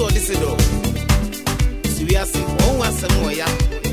so this is all. See, we are seeing one. Oh,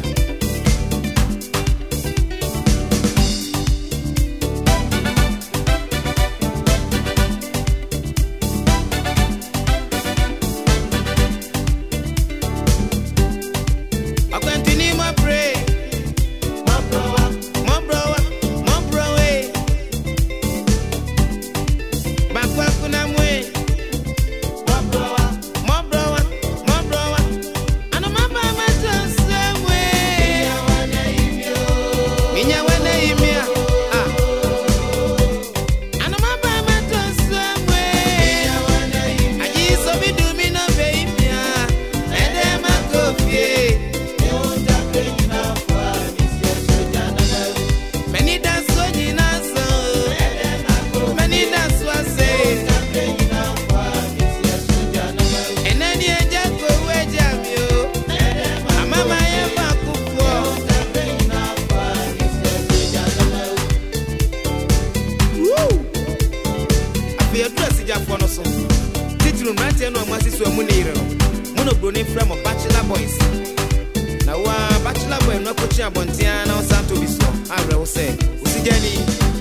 No buroni from a bachelor boys. Now wa bachelor boy no akɔkyi abɔntea na ɔsan tobi soɔ awerɛ ah, wo sɛ osi gyani